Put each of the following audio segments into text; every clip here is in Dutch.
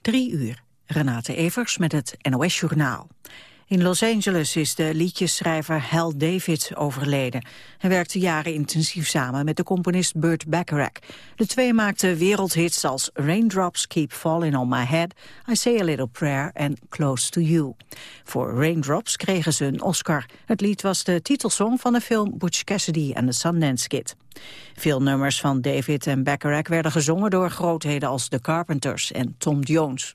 Drie uur. Renate Evers met het NOS Journaal. In Los Angeles is de liedjesschrijver Hal David overleden. Hij werkte jaren intensief samen met de componist Burt Bacharach. De twee maakten wereldhits als Raindrops Keep Falling on My Head... I Say a Little Prayer en Close to You. Voor Raindrops kregen ze een Oscar. Het lied was de titelsong van de film Butch Cassidy and the Sundance Kid. Veel nummers van David en Bacharach werden gezongen door grootheden als The Carpenters en Tom Jones.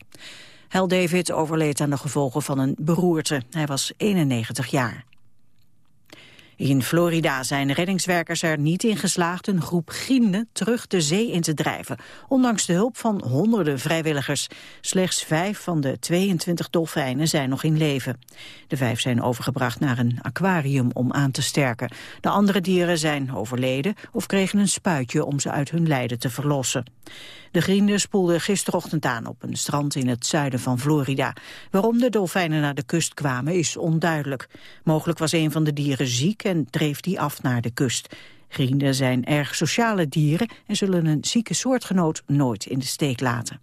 Hel David overleed aan de gevolgen van een beroerte. Hij was 91 jaar. In Florida zijn reddingswerkers er niet in geslaagd een groep grienden terug de zee in te drijven, ondanks de hulp van honderden vrijwilligers. Slechts vijf van de 22 dolfijnen zijn nog in leven. De vijf zijn overgebracht naar een aquarium om aan te sterken. De andere dieren zijn overleden of kregen een spuitje om ze uit hun lijden te verlossen. De grienden spoelden gisterochtend aan op een strand in het zuiden van Florida. Waarom de dolfijnen naar de kust kwamen is onduidelijk. Mogelijk was een van de dieren ziek en dreef die af naar de kust. Grienden zijn erg sociale dieren en zullen een zieke soortgenoot nooit in de steek laten.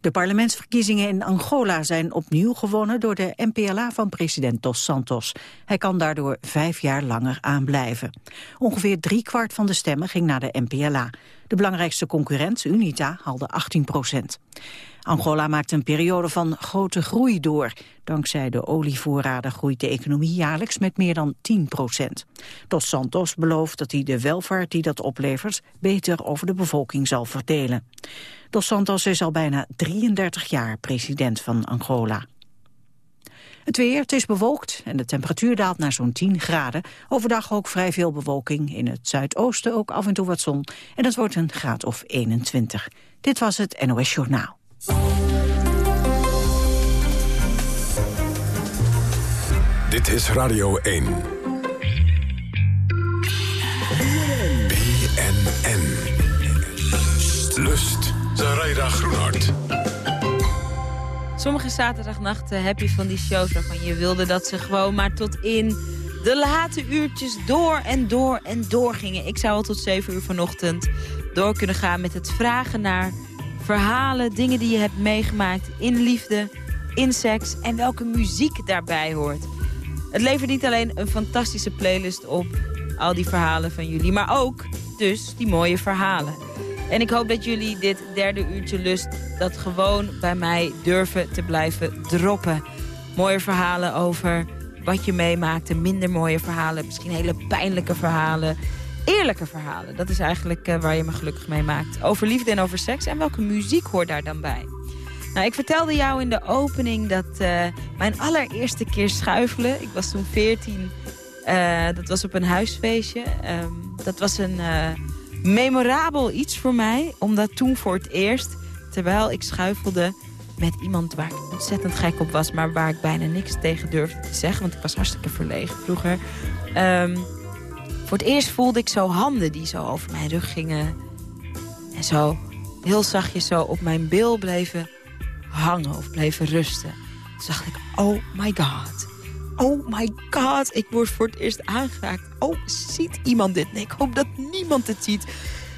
De parlementsverkiezingen in Angola zijn opnieuw gewonnen door de MPLA van president Dos Santos. Hij kan daardoor vijf jaar langer aanblijven. Ongeveer driekwart van de stemmen ging naar de MPLA. De belangrijkste concurrent, UNITA, haalde 18 procent. Angola maakt een periode van grote groei door. Dankzij de olievoorraden groeit de economie jaarlijks met meer dan 10 procent. Dos Santos belooft dat hij de welvaart die dat oplevert... beter over de bevolking zal verdelen. Dos Santos is al bijna 33 jaar president van Angola. Het weer, het is bewolkt en de temperatuur daalt naar zo'n 10 graden. Overdag ook vrij veel bewolking. In het zuidoosten ook af en toe wat zon. En het wordt een graad of 21. Dit was het NOS Journaal. Dit is Radio 1. BNN. Lust. Zaraida Groenhart. Sommige zaterdagnachten heb je van die shows waarvan je wilde dat ze gewoon maar tot in de late uurtjes door en door en door gingen. Ik zou al tot 7 uur vanochtend door kunnen gaan met het vragen naar verhalen, dingen die je hebt meegemaakt in liefde, in seks en welke muziek daarbij hoort. Het levert niet alleen een fantastische playlist op, al die verhalen van jullie, maar ook dus die mooie verhalen. En ik hoop dat jullie dit derde uurtje lust dat gewoon bij mij durven te blijven droppen. Mooie verhalen over wat je meemaakte, minder mooie verhalen, misschien hele pijnlijke verhalen. Eerlijke verhalen, dat is eigenlijk uh, waar je me gelukkig mee maakt. Over liefde en over seks en welke muziek hoort daar dan bij? Nou, ik vertelde jou in de opening dat uh, mijn allereerste keer schuifelen... ik was toen 14, uh, dat was op een huisfeestje. Um, dat was een memorabel iets voor mij. Omdat toen voor het eerst, terwijl ik schuifelde met iemand waar ik ontzettend gek op was... maar waar ik bijna niks tegen durfde te zeggen... want ik was hartstikke verlegen vroeger. Um, voor het eerst voelde ik zo handen die zo over mijn rug gingen. En zo heel zachtjes zo op mijn bil bleven hangen of bleven rusten. Toen dacht ik, oh my god. Oh my god, ik word voor het eerst aangeraakt. Oh, ziet iemand dit? Nee, ik hoop dat niemand het ziet.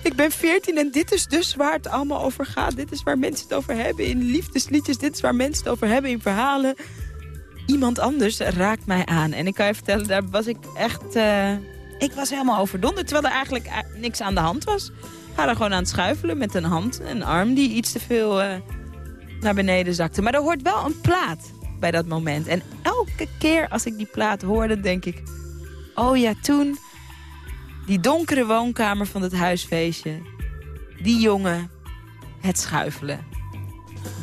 Ik ben 14 en dit is dus waar het allemaal over gaat. Dit is waar mensen het over hebben in liefdesliedjes. Dit is waar mensen het over hebben in verhalen. Iemand anders raakt mij aan. En ik kan je vertellen, daar was ik echt... Uh, ik was helemaal overdonderd, terwijl er eigenlijk eh, niks aan de hand was. We waren gewoon aan het schuifelen met een hand, een arm die iets te veel uh, naar beneden zakte. Maar er hoort wel een plaat bij dat moment. En elke keer als ik die plaat hoorde, denk ik... Oh ja, toen, die donkere woonkamer van het huisfeestje. Die jongen, het schuifelen.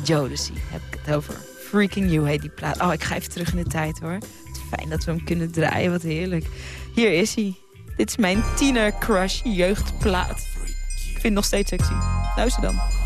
Jodeci heb ik het over. Freaking You heet die plaat. Oh, ik ga even terug in de tijd hoor. Fijn dat we hem kunnen draaien, wat heerlijk. Hier is hij. Dit is mijn tiener crush jeugdplaat. Ik vind het nog steeds sexy. Luister dan.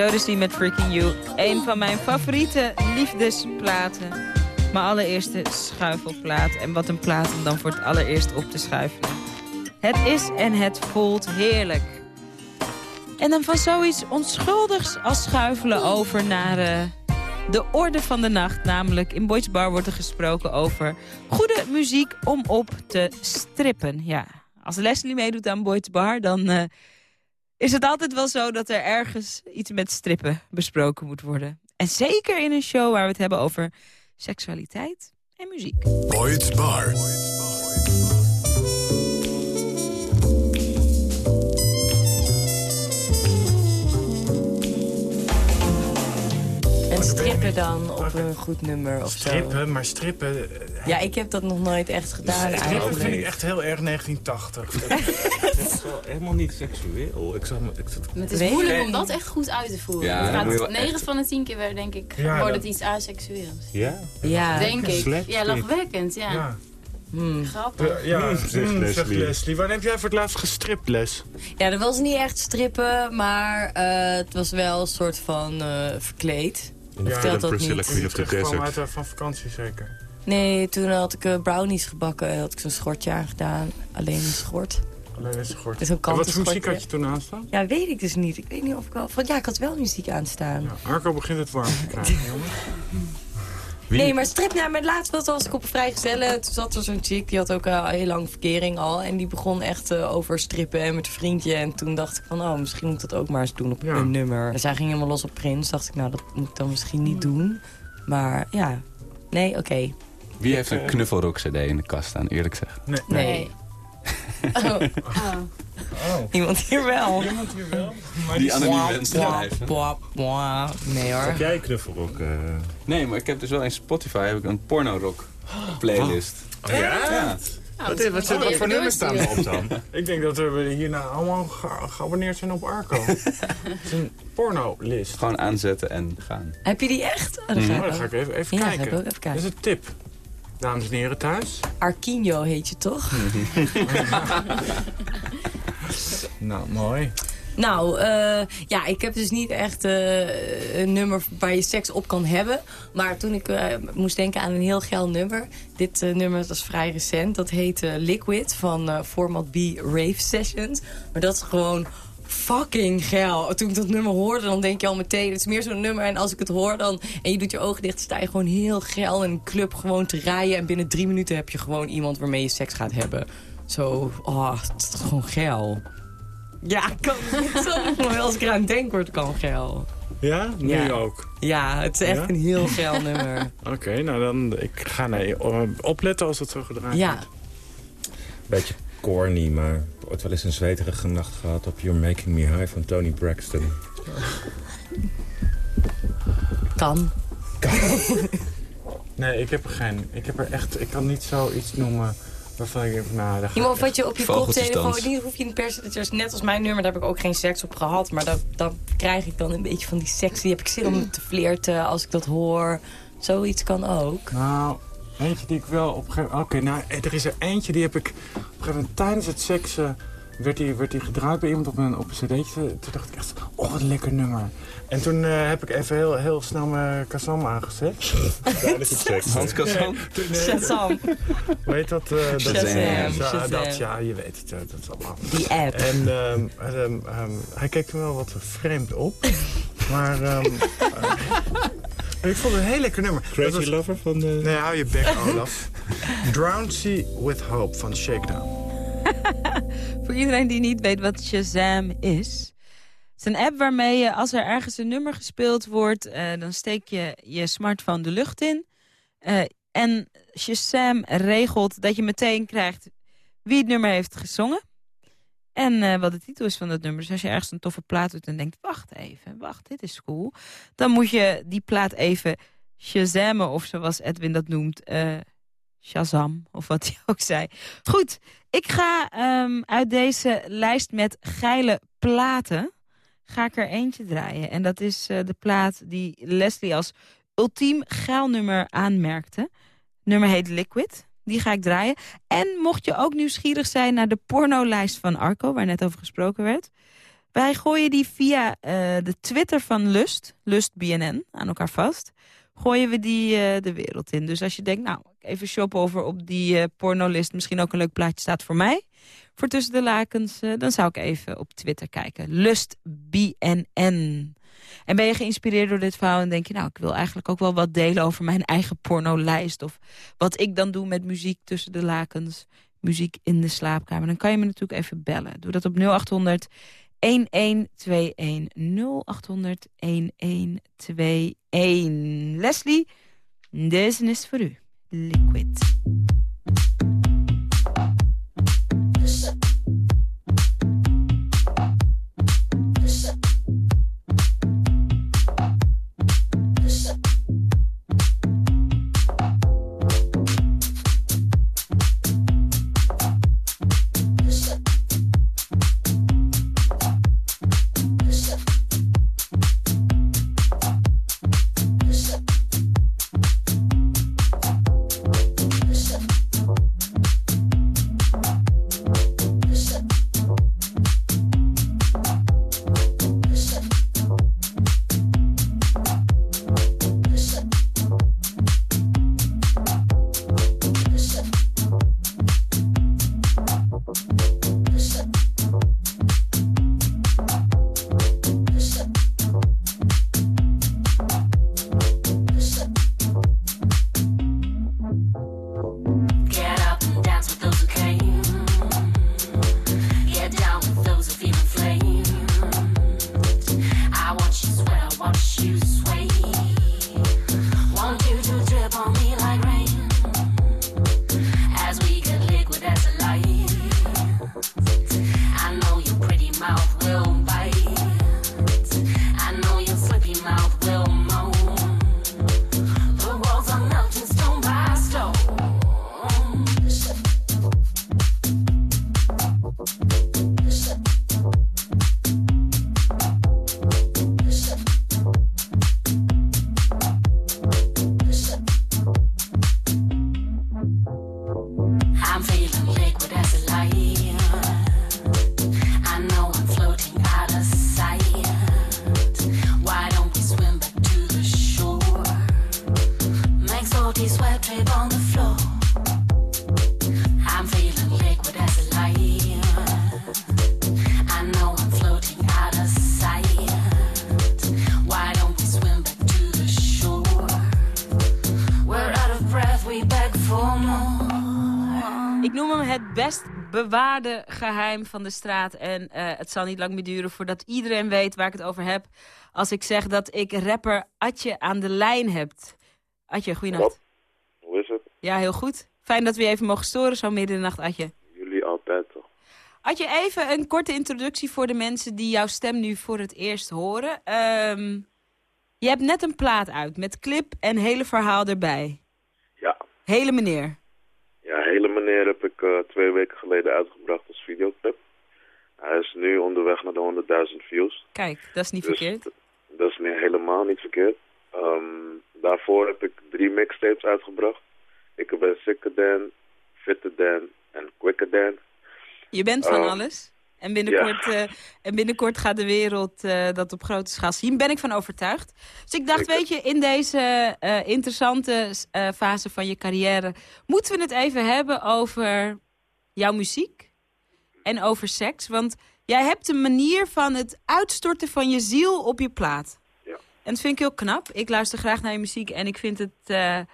Jodeci met Freaking You. Een van mijn favoriete liefdesplaten. Mijn allereerste schuifelplaat. En wat een plaat om dan voor het allereerst op te schuifelen. Het is en het voelt heerlijk. En dan van zoiets onschuldigs als schuifelen over naar eh, de orde van de nacht. Namelijk in Boys Bar wordt er gesproken over goede muziek om op te strippen. Ja, als Leslie meedoet aan Boys Bar, dan... eh, is het altijd wel zo dat er ergens iets met strippen besproken moet worden. En zeker in een show waar we het hebben over seksualiteit en muziek. Boyd's Bar. En strippen dan op een goed nummer of zo. Strippen, maar strippen... eh, Ja, ik heb dat nog nooit echt gedaan Strippen eigenlijk. vind ik echt heel erg 1980. Het is wel helemaal niet seksueel. Ik zag me, ik zat, Maar het is moeilijk om dat echt goed uit te voeren. Ja, het gaat wel 9 echt- van de 10 keer weer, denk ik, Ja, wordt dat- het iets aseksueels. ja? Ja. Denk ik. slapstick. Ja, lachwekkend, ja. Ja. Hmm. Grappig. Ja, ja Hmm, zegt hmm, zegt Leslie. Leslie. Wanneer heb jij voor het laatst gestript, Les? ja, dat was niet echt strippen, maar eh, het was wel een soort van eh, verkleed. In de Ja, film dat Priscilla. Queen of the Terugkwam uit Desert. eh, van vakantie zeker. Nee, toen had ik eh, brownies gebakken en had ik zo'n schortje aangedaan. Alleen een schort. Alleen gehoord. Met zo'n En wat voor muziek had je toen aanstaan? Ja, weet ik dus niet. Ik weet niet of ik wel... Van, ja, ik had wel muziek aanstaan. Ja, Arco begint het warm te krijgen, jongen. Nee, maar strip, nou, maar laatst was, was ik op een vrijgezellen. Toen zat er zo'n chick, die had ook al heel lang verkering al. En die begon echt eh, over strippen en met een vriendje. En toen dacht ik van, oh, misschien moet ik dat ook maar eens doen op Ja. een nummer. Dus zij ging helemaal los op Prins. Dacht ik, nou, dat moet ik dan misschien niet doen. Maar ja, nee, oké. Wie heeft een knuffelrock cd in de kast staan, eerlijk gezegd? Nee. Nee. Oh. Iemand hier wel. Iemand hier wel? Die anonieme Bwa, wensenlijst. bwa, bwa. Nee hoor. Heb jij een knuffelrok? eh? Nee, maar ik heb dus wel in Spotify heb ik een porno-rock playlist. Oh, ja? Ja. Wat, is- wat, zit- wat voor nummers staan erop dan? Ik denk dat we hierna allemaal ge- geabonneerd zijn op Arco. Het is een porno-list. Gewoon aanzetten en gaan. Heb je die echt? Oh, dan Mhm. ga Oh, ik ga ik even, even Ja, ga kijken. ik ook even kijken. Dat is een tip. Dames en heren thuis. Arquinho heet je toch? Nou, mooi. Nou, eh, ja, ik heb dus niet echt eh, een nummer waar je seks op kan hebben. Maar toen ik eh, moest denken aan een heel geil nummer. Dit nummer is vrij recent. Dat heet Liquid van Format B Rave Sessions. Maar dat is gewoon fucking geil. Toen ik dat nummer hoorde, dan denk je al meteen... het is meer zo'n nummer en als ik het hoor dan... en je doet je ogen dicht, sta je gewoon heel geil in een club gewoon te rijden. En binnen drie minuten heb je gewoon iemand waarmee je seks gaat hebben. Zo, oh, het is gewoon geil. Ja, ik kan als ik eraan denk, wordt het kan geil. Ja? Nu Ja. ook. Ja, het is echt Ja? een heel geil nummer. Oké, nou dan ik ga nee, opletten als het zo gedraaid Ja, wordt. Beetje corny, maar ooit wel eens een zweterige nacht gehad op You're Making Me High van Tony Braxton. kan. Nee, ik heb er geen. Ik heb er echt. Ik kan niet zoiets noemen waarvan ik denk, nou, daar Iemand ik wat je op je koptelefoon... niet hoef je niet per se... is Net als mijn nummer, daar heb ik ook geen seks op gehad. Maar dat, dat krijg ik dan een beetje van die sexy. Heb ik zin om te flirten als ik dat hoor. Zoiets kan ook. Nou, eentje die ik wel op een gegeven moment... Oké, nou, er is er eentje die heb ik... Op een gegeven moment tijdens het seksen... werd die, werd die gedraaid bij iemand op een, op een cd'tje. Toen dacht ik echt, oh, wat een lekker nummer. En toen eh, heb ik even heel, heel snel mijn Kazam aangezet. Tijdens het seks. Hans. Toen, eh, Shazam. Hoe heet dat? eh, dat Shazam, Ja, Shazam. dat, ja, je weet het. Dat is allemaal. Die app. En ehm, ehm, ehm, hij keek er wel wat vreemd op. Maar ehm, eh, ik vond het een heel lekker nummer. Crazy was- Lover van de... Nee, hou je bek, Olaf. Drowned Sea with Hope van Shakedown. Voor iedereen die niet weet wat Shazam is. Het is een app waarmee je, als er ergens een nummer gespeeld wordt... eh, dan steek je je smartphone de lucht in. Eh, en Shazam regelt dat je meteen krijgt wie het nummer heeft gezongen. En eh, wat de titel is van dat nummer. Dus als je ergens een toffe plaat doet en denkt... wacht even, wacht, dit is cool. Dan moet je die plaat even Shazammen, of zoals Edwin dat noemt... eh Shazam, of wat hij ook zei. Goed, ik ga ehm, uit deze lijst met geile platen... ga ik er eentje draaien. En dat is eh, de plaat die Leslie als ultiem geil nummer aanmerkte. Nummer heet Liquid. Die ga ik draaien. En mocht je ook nieuwsgierig zijn naar de pornolijst van Arco... waar net over gesproken werd... wij gooien die via eh, de Twitter van Lust, Lust BNN, aan elkaar vast... gooien we die eh, de wereld in. Dus als je denkt, nou, even shoppen over op die eh, pornolist... misschien ook een leuk plaatje staat voor mij... voor Tussen de Lakens, dan zou ik even op Twitter kijken. Lust BNN. En ben je geïnspireerd door dit verhaal en denk je... nou, ik wil eigenlijk ook wel wat delen over mijn eigen pornolijst... of wat ik dan doe met muziek tussen de lakens... muziek in de slaapkamer, dan kan je me natuurlijk even bellen. Doe dat op 0800 1121 0800 1121. Leslie, deze is voor u. Liquid. Bewaarde geheim van de straat. En eh, het zal niet lang meer duren voordat iedereen weet waar ik het over heb. Als ik zeg dat ik rapper Atje aan de lijn heb. Atje, goeienacht. Hoe is het? Ja, heel goed. Fijn dat we je even mogen storen zo midden in de nacht, Atje. Jullie altijd toch? Atje, even een korte introductie voor de mensen die jouw stem nu voor het eerst horen. Ehm, je hebt net een plaat uit met clip en hele verhaal erbij. Ja. Hele meneer. Ja, hele heb ik eh, twee weken geleden uitgebracht als videoclip. Hij is nu onderweg naar de 100.000 views. Kijk, dat is niet Dus verkeerd. Dat is niet, helemaal niet verkeerd. Ehm, daarvoor heb ik drie mixtapes uitgebracht. Ik ben Sicker Dan, Fitter Dan en Quicker Dan. Je bent van Oh. alles. En binnenkort, eh, en binnenkort gaat de wereld eh, dat op grote schaal zien. Ben ik van overtuigd. Dus ik dacht, weet je, in deze eh, interessante fase van je carrière... moeten we het even hebben over jouw muziek en over seks. Want jij hebt een manier van het uitstorten van je ziel op je plaat. Ja. En dat vind ik heel knap. Ik luister graag naar je muziek en ik vind het...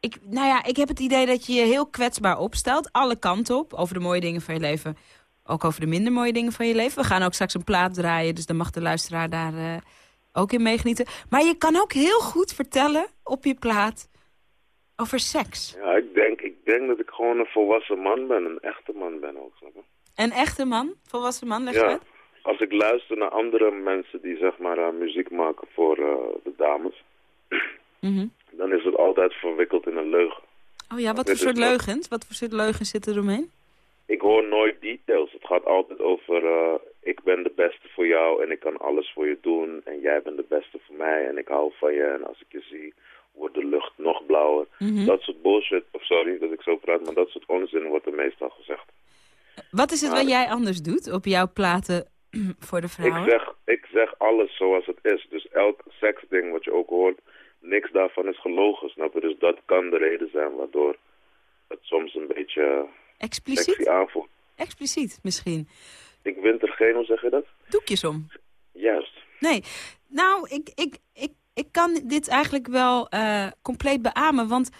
ik, nou ja, ik heb het idee dat je je heel kwetsbaar opstelt. Alle kanten op. Over de mooie dingen van je leven. Ook over de minder mooie dingen van je leven. We gaan ook straks een plaat draaien. Dus dan mag de luisteraar daar eh, ook in meegenieten. Maar je kan ook heel goed vertellen op je plaat over seks. Ja, ik denk, ik denk dat ik gewoon een volwassen man ben. Een echte man ben ook, snap? Een echte man, volwassen man, leg je Ja. uit? Als ik luister naar andere mensen die zeg maar eh, muziek maken voor eh, de dames, Mhm. dan is het altijd verwikkeld in een leugen. Oh ja, wat voor soort leugens? Wat voor soort leugens zitten er omheen? Ik hoor nooit details. Het gaat altijd over eh, ik ben de beste voor jou en ik kan alles voor je doen. En jij bent de beste voor mij en ik hou van je. En als ik je zie, wordt de lucht nog blauwer. Mhm. Dat soort bullshit, of sorry dat ik zo praat, maar dat soort onzin wordt er meestal gezegd. Wat is het Maar- wat jij anders doet op jouw platen voor de Ik vrouwen? zeg, ik zeg alles zoals het is. Dus elk seksding wat je ook hoort, niks daarvan is gelogen, snap je? Dus dat kan de reden zijn waardoor het soms een beetje Expliciet? sexy. Expliciet misschien. Ik wint er geen, hoe zeg je dat? Doekjes om. Juist. Nee, nou, ik, ik, ik, ik kan dit eigenlijk wel eh, compleet beamen. Want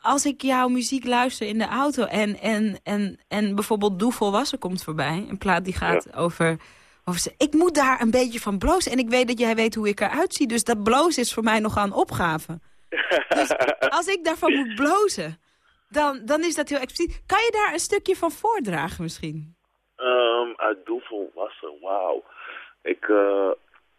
als ik jouw muziek luister in de auto en, en, en, en bijvoorbeeld Doe Volwassen komt voorbij. Een plaat die gaat over, over... ze- Ik moet daar een beetje van blozen. En ik weet dat jij weet hoe ik eruit zie. Dus dat blozen is voor mij nogal een opgave. Dus als ik daarvan moet blozen, dan, dan is dat heel expliciet. Kan je daar een stukje van voordragen misschien? Ehm uit doe volwassen, wauw. Ik, eh,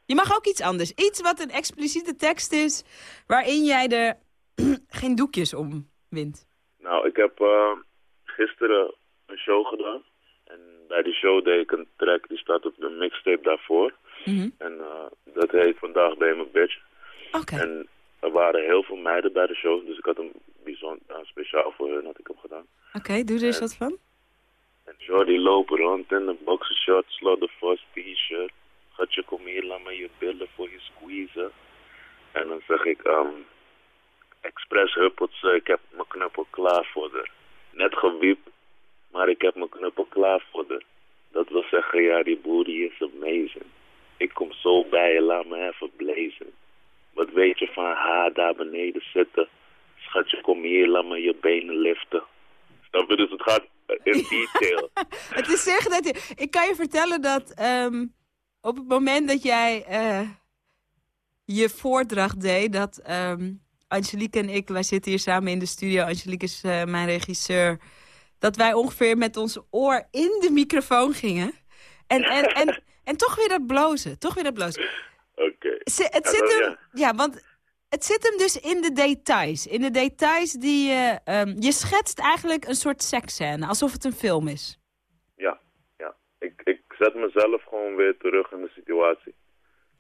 Je mag ook iets anders. Iets wat een expliciete tekst is... waarin jij er geen doekjes om wint. nou, ik heb eh, gisteren een show gedaan. En bij die show deed ik een track, die staat op de mixtape daarvoor. Mhm. En eh, dat heet Vandaag ben je mijn bitch. Oké. En er waren heel veel meiden bij de show, dus ik had een bijzonder speciaal voor hun had ik hem gedaan. Oké, doe er eens wat van. En Jordi lopen rond in een boxershort, slaughterforce t-shirt. Gatje, kom hier, laat me je billen voor je squeezen. En dan zeg ik, ehm expres huppelt ze, ik heb mijn knuppel klaar voor haar. Net gewiept, maar ik heb mijn knuppel klaar voor haar. Dat wil zeggen, ja, die booty is amazing. Ik kom zo bij je, laat me even blazen. Wat weet je van haar daar beneden zitten? Schatje, kom hier, laat me je benen liften. Snap je? Dus het gaat in detail. Het is zeggen dat je... Ik kan je vertellen dat ehm, op het moment dat jij eh, je voordracht deed... dat ehm, Angelique en ik, wij zitten hier samen in de studio. Angelique is eh, mijn regisseur. Dat wij ongeveer met ons oor in de microfoon gingen. En, en, en, en toch weer dat blozen. Toch weer dat blozen. Oké. Het Ja, zit hem, ja. want het zit hem dus in de details. In de details die je... ehm, je schetst eigenlijk een soort seksscène, alsof het een film is. Ja, ja. Ik, ik zet mezelf gewoon weer terug in de situatie.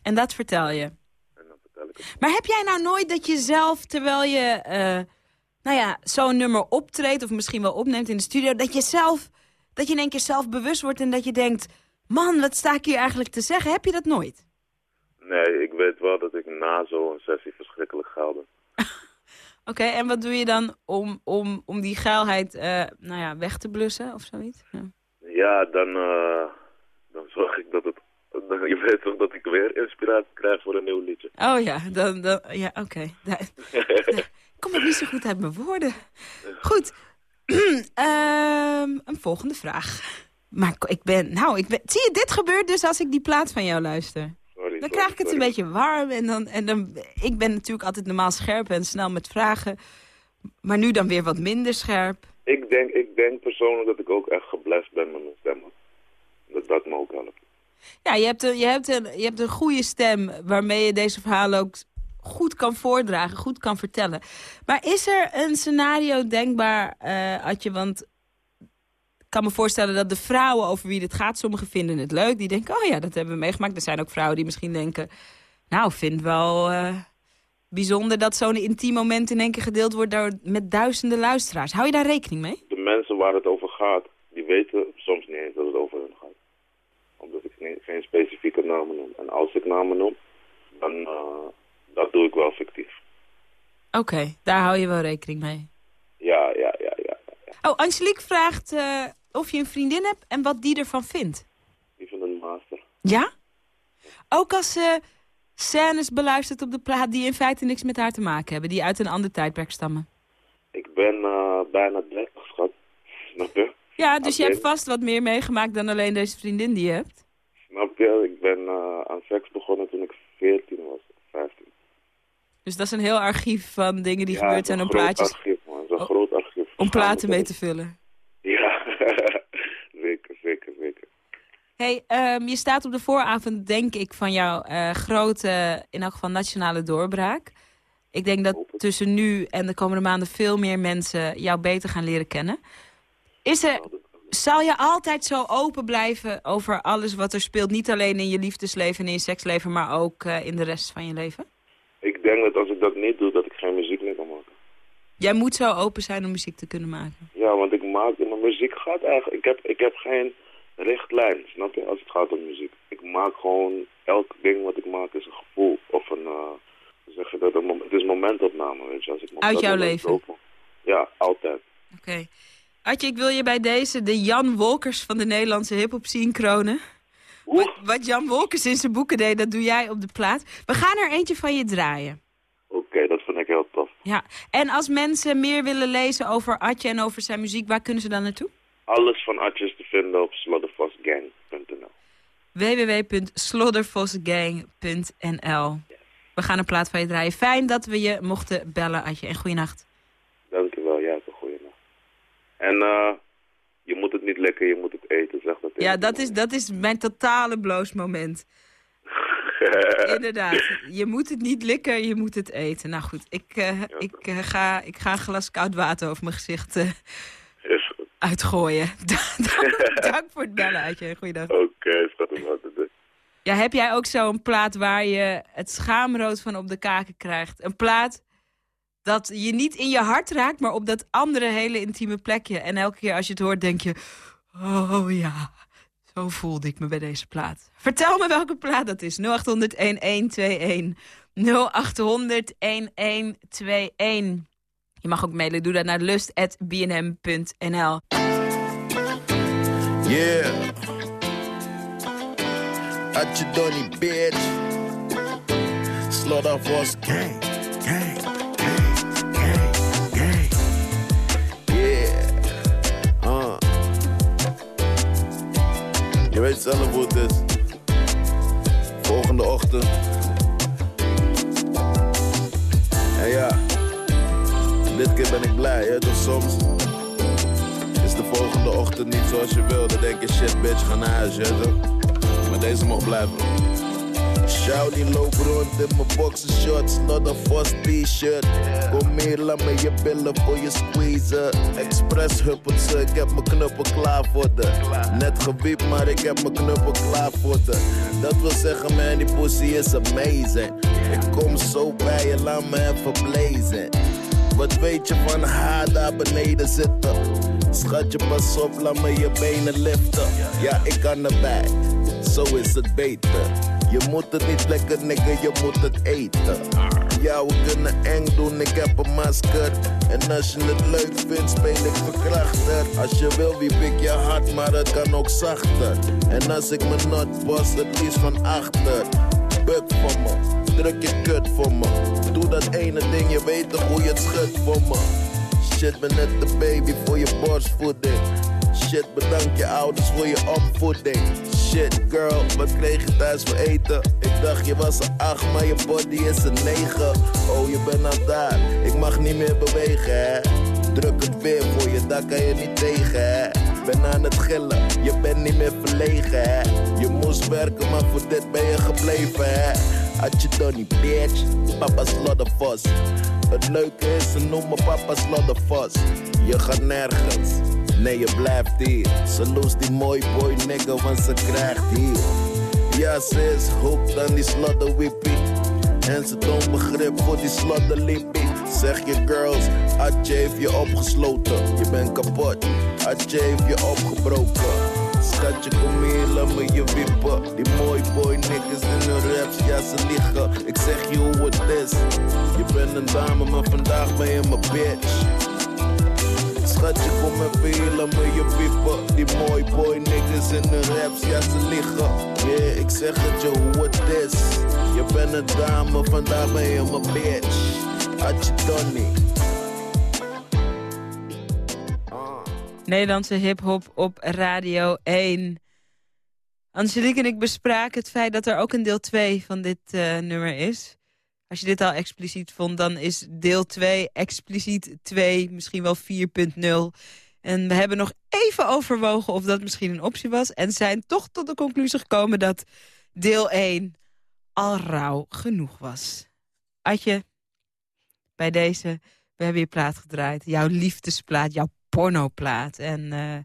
En dat vertel je. Maar heb jij nou nooit dat je zelf, terwijl je eh, nou ja, zo'n nummer optreedt... of misschien wel opneemt in de studio... dat je zelf, dat je in één keer zelf bewust wordt en dat je denkt... man, wat sta ik hier eigenlijk te zeggen? Heb je dat nooit? Nee, ik weet wel dat ik na zo'n sessie verschrikkelijk geilde. Oké, en wat doe je dan om, om, om die geilheid eh, nou ja, weg te blussen of zoiets? Ja. Ja, dan, eh, dan zorg ik dat het... dan- Je weet toch dat ik weer inspiratie krijg voor een nieuw liedje. Oh ja, dan, dan, ja oké. Da- Kom ik niet zo goed uit mijn woorden. Goed, Ehm, een volgende vraag. Maar ik ben, nou, ik ben, zie je, dit gebeurt dus als ik die plaat van jou luister. Sorry, Dan krijg ik het een beetje warm en dan, en dan, ik ben natuurlijk altijd normaal scherp en snel met vragen. Maar nu dan weer wat minder scherp. Ik denk, ik denk persoonlijk dat ik ook echt geblest ben met mijn stem. Dat dat me ook helpt. Ja, je hebt, een, je, hebt een, je hebt een goede stem waarmee je deze verhalen ook goed kan voordragen, goed kan vertellen. Maar is er een scenario denkbaar, eh Adje, want kan me voorstellen dat de vrouwen over wie dit gaat, sommigen vinden het leuk. Die denken, oh ja, dat hebben we meegemaakt. Er zijn ook vrouwen die misschien denken, nou, vind wel eh, bijzonder dat zo'n intiem moment in één keer gedeeld wordt door, met duizenden luisteraars. Hou je daar rekening mee? De mensen waar het over gaat, die weten soms niet eens dat het over hen gaat. Omdat ik geen, geen specifieke namen noem. En als ik namen noem, dan eh, dat doe ik wel fictief. Oké, daar hou je wel rekening mee. Ja, ja. Oh, Angelique vraagt eh, of je een vriendin hebt en wat die ervan vindt. Die van een master. Ja? Ook als ze scènes beluistert op de plaat die in feite niks met haar te maken hebben. Die uit een ander tijdperk stammen. Ik ben eh, bijna 30, schat. Snap je? Ja, dus je hebt vast wat meer meegemaakt dan alleen deze vriendin die je hebt. Snap je? Ik ben eh, aan seks begonnen toen ik 14 was, 15. Dus dat is een heel archief van dingen die Ja, gebeurd zijn groot plaatjes, Archief, man. Is een groot. Om platen mee te vullen. Ja, zeker, zeker, zeker. hey, ehm, je staat op de vooravond, denk ik, van jouw eh, grote, in elk geval nationale doorbraak. Ik denk dat tussen nu en de komende maanden veel meer mensen jou beter gaan leren kennen. Is er, zal je altijd zo open blijven over alles wat er speelt? Niet alleen in je liefdesleven en in je seksleven, maar ook eh, in de rest van je leven? Ik denk dat als ik dat niet doe, dat ik geen muziek meer kan maken. Jij moet zo open zijn om muziek te kunnen maken. Ja, want ik maak, mijn muziek gaat eigenlijk, ik heb, ik heb geen richtlijn, snap je, als het gaat om muziek. Ik maak gewoon, elk ding wat ik maak is een gevoel of een, zeg je dat, een het is momentopname, weet je. Als ik Uit jouw leven? open- Ja, altijd. Oké. Adje, ik wil je bij deze de Jan Wolkers van de Nederlandse hip-hop scene kronen. Wat, wat Jan Wolkers in zijn boeken deed, dat doe jij op de plaat. We gaan er eentje van je draaien. Oké, dat vind heel tof. Ja. En als mensen meer willen lezen over Adje en over zijn muziek, waar kunnen ze dan naartoe? Alles van Atjes te vinden op slaughterfastgang.nl. www.slaughterfossgang.nl We gaan een plaat van je draaien. Fijn dat we je mochten bellen, Adje. En goeienacht. Dankjewel, ja, een goeie nacht. En eh, je moet het niet lekker, je moet het eten, zeg dat Ja, dat is, dat is mijn totale bloosmoment. Inderdaad. Je moet het niet likken, je moet het eten. Nou goed, ik, eh, ik, eh, ga, ik ga een glas koud water over mijn gezicht eh, uitgooien. dank, voor het bellen, Adje. Goeiedag. Oké, schat hem. Ja, heb jij ook zo'n plaat waar je het schaamrood van op de kaken krijgt? Een plaat dat je niet in je hart raakt, maar op dat andere hele intieme plekje. En elke keer als je het hoort, denk je... Oh ja, zo voelde ik me bij deze plaat. Vertel me welke plaat dat is. 0800-1121. 0800-1121. Je mag ook mailen, doe dat naar lust.bnm.nl. Yeah. At you Donny bitch. Slaughterhouse gang. Gang. Je weet zelf hoe het is. Volgende ochtend. En ja. Dit keer ben ik blij, hè, toch soms. Is de volgende ochtend niet zoals je wilde, denk je shit bitch, ga naar huis, hè? Maar deze mag blijven. Shouty lopen rond in mijn boxershorts, not a vast t-shirt. Kom mee, laat me je billen voor je squeezen. Express huppelt ze, ik heb mijn knuppel klaar voor de. Net gewiept, maar ik heb mijn knuppel klaar voor de. Dat wil zeggen, man, die pussy is amazing. Ik kom zo bij je, laat me even blazen. Wat weet je van haar daar beneden zitten? Schatje, pas op, laat me je benen liften. Ja, ik kan erbij, zo is het beter. Je moet het niet lekker, nigga, je moet het eten. Ja, we kunnen eng doen, ik heb een masker. En als je het leuk vindt, speel ik verkrachter. Als je wil, wiep ik je hart, maar het kan ook zachter. En als ik mijn not bos, het liefst van achter. Buk voor me, druk je kut voor me. Doe dat ene ding, je weet toch hoe je het schudt voor me. Shit, ben net de baby voor je borstvoeding. Shit, bedank je ouders voor je opvoeding. Shit, girl, wat kreeg je thuis voor eten? Ik dacht je was een 8, maar je body is een 9. Oh, je bent nou daar, ik mag niet meer bewegen, hè? Druk het weer voor je, daar kan je niet tegen, hè? Ben aan het gillen, je bent niet meer verlegen, hè? Je moest werken, maar voor dit ben je gebleven, hè? Had je dan niet, bitch? Papa's Loddervos. Het leuke is, ze noemen papa's Loddervos. Je gaat nergens. Nee, je blijft hier. Ze loest die mooi boy nigga, want ze krijgt hier. Ja, ze is hooked aan die slodderwippie. En ze toont begrip voor die slodderlippie. Zeg je girls, Adje heeft je opgesloten. Je bent kapot, Adje heeft je opgebroken. Schatje, kom hier, laat me je wippen. Die mooi boy niggas in hun raps, ja ze liggen. Ik zeg je hoe het is. Je bent een dame, maar vandaag ben je mijn bitch. Schatje, kom even hier, laat me je wippen. Die mooi boy niggas in hun raps, ja ze liggen. Yeah, ik zeg het je hoe het is. Je bent een dame, vandaag ben je mijn bitch. Had je Donnie. Nederlandse hip-hop op Radio 1. Angelique en ik bespraken het feit dat er ook een deel 2 van dit uh, nummer is. Als je dit al expliciet vond, dan is deel 2 expliciet 2, misschien wel 4.0. En we hebben nog even overwogen of dat misschien een optie was. En zijn toch tot de conclusie gekomen dat deel 1 al rauw genoeg was. Adje, bij deze, we hebben je plaat gedraaid. Jouw liefdesplaat, jouw pornoplaat. En uh,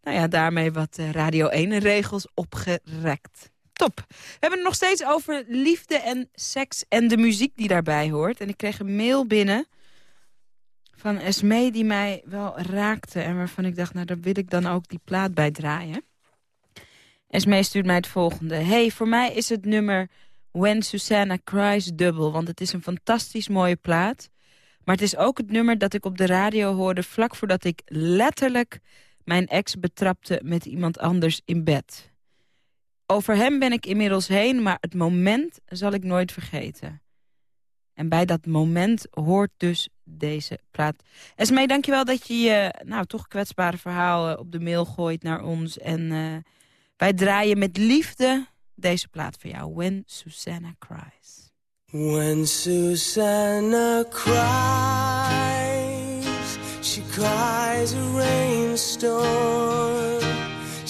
nou ja, daarmee wat uh, Radio 1 regels opgerekt. Top. We hebben het nog steeds over liefde en seks en de muziek die daarbij hoort. En ik kreeg een mail binnen van Esme die mij wel raakte. En waarvan ik dacht, nou daar wil ik dan ook die plaat bij draaien. Esme stuurt mij het volgende. Hey, voor mij is het nummer When Susanna Cries dubbel. Want het is een fantastisch mooie plaat. Maar het is ook het nummer dat ik op de radio hoorde... vlak voordat ik letterlijk mijn ex betrapte met iemand anders in bed. Over hem ben ik inmiddels heen, maar het moment zal ik nooit vergeten. En bij dat moment hoort dus deze plaat. Esmee, dankjewel dat je je nou, toch kwetsbare verhaal op de mail gooit naar ons. En uh, wij draaien met liefde deze plaat voor jou. When Susanna Cries. When Susanna cries, she cries a rainstorm.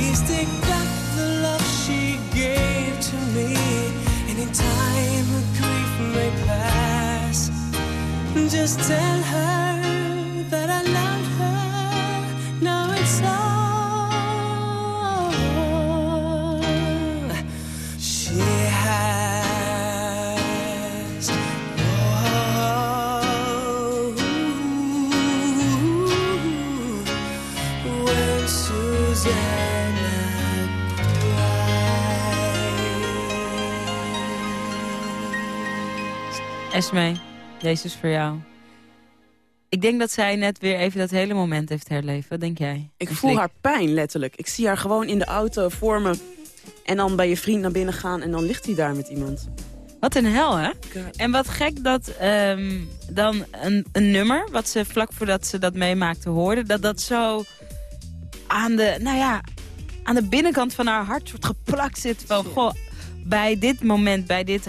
Please take back the love she gave to me. Anytime her grief may pass, just tell her Esme, deze is voor jou. Ik denk dat zij net weer even dat hele moment heeft herleefd. Wat denk jij? Ik voel haar pijn, letterlijk. Ik zie haar gewoon in de auto voor me. En dan bij je vriend naar binnen gaan en dan ligt hij daar met iemand. Wat een hel, hè? En wat gek dat ehm, dan een, een nummer, wat ze vlak voordat ze dat meemaakte hoorde... dat dat zo aan de, nou ja, aan de binnenkant van haar hart soort geplakt zit. Van, goh, bij dit moment, bij dit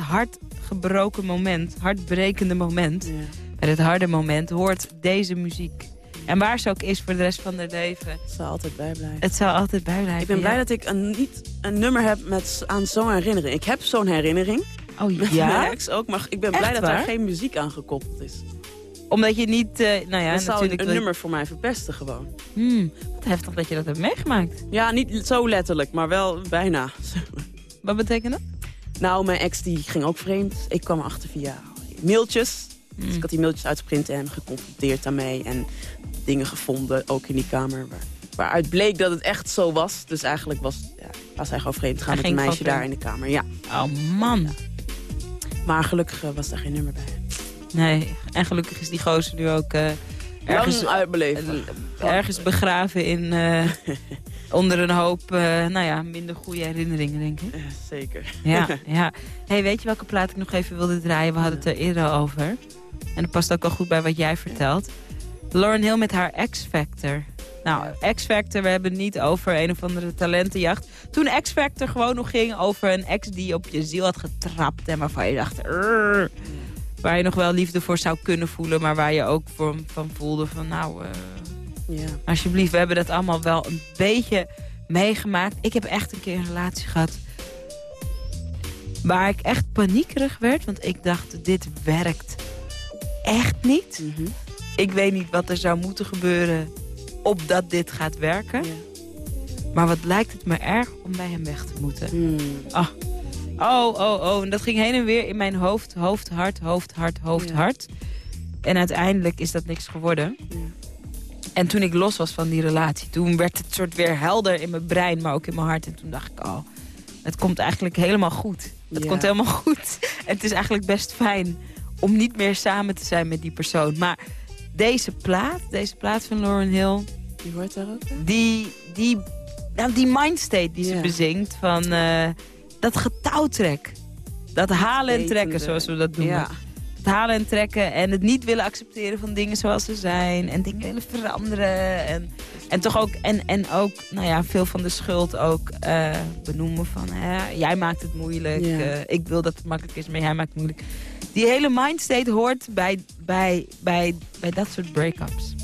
hartgebroken moment, hartbrekende moment... bij dit harde moment, hoort deze muziek. En waar ze ook is voor de rest van haar leven. Het zal altijd bijblijven. Het zal altijd bijblijven, Ik ben blij ja. dat ik een, niet een nummer heb met, aan zo'n herinnering. Ik heb zo'n herinnering. Oh Met ja? ex ook, maar ik ben blij dat waar? daar geen muziek aan gekoppeld is. Omdat je niet, eh, nou ja, dat zou een nummer voor mij verpesten gewoon. Hmm, wat heftig dat je dat hebt meegemaakt. Ja, niet zo letterlijk, maar wel bijna. Wat betekent dat? Nou, mijn ex die ging ook vreemd. Ik kwam erachter via mailtjes. Hmm. Dus ik had die mailtjes uitgeprint en geconfronteerd daarmee. En dingen gevonden, ook in die kamer. Waar, waaruit bleek dat het echt zo was. Dus eigenlijk was, ja, was hij gewoon vreemd gaan met een meisje daar in de kamer. Ja. Oh man. Maar gelukkig eh, was daar geen nummer bij. Nee, en gelukkig is die gozer nu ook eh, ergens, Lang uitbeleven. eh, ergens begraven in, onder een hoop eh, nou ja, minder goede herinneringen, denk ik. Zeker. Ja, ja. Hey, weet je welke plaat ik nog even wilde draaien? We hadden het er eerder al over. En dat past ook wel goed bij wat jij vertelt. Lauren Hill met haar X-Factor. Nou, X-Factor, we hebben het niet over een of andere talentenjacht. Toen X-Factor gewoon nog ging over een ex die op je ziel had getrapt. En waarvan je dacht, "Urgh." waar je nog wel liefde voor zou kunnen voelen. Maar waar je ook voor, van voelde van, nou, eh, Ja. alsjeblieft. We hebben dat allemaal wel een beetje meegemaakt. Ik heb echt een keer een relatie gehad waar ik echt paniekerig werd. Want ik dacht, dit werkt echt niet. Mhm. Ik weet niet wat er zou moeten gebeuren opdat dit gaat werken. Maar wat lijkt het me erg om bij hem weg te moeten. Ah. Oh, oh, oh. En dat ging heen en weer in mijn hoofd. Hoofd, hart, hoofd, hart, hoofd, Ja. hart. En uiteindelijk is dat niks geworden. En toen ik los was van die relatie, toen werd het soort weer helder in mijn brein, maar ook in mijn hart. En toen dacht ik, oh, het komt eigenlijk helemaal goed. Het Ja. komt helemaal goed. En het is eigenlijk best fijn om niet meer samen te zijn met die persoon. Maar deze plaat, deze plaat van Lauren Hill... Die hoort daar ook Die, die, nou, die mindstate die ze bezingt van eh, dat getouwtrek. Dat halen en trekken, zoals we dat noemen. Ja. Het halen en trekken en het niet willen accepteren van dingen zoals ze zijn. En dingen willen veranderen. En, en toch ook, en, en ook, nou ja, veel van de schuld ook eh, benoemen van... Hè, jij maakt het moeilijk, Ja. eh, ik wil dat het makkelijk is, maar jij maakt het moeilijk. Die hele mindstate hoort bij, bij, bij, bij dat soort break-ups.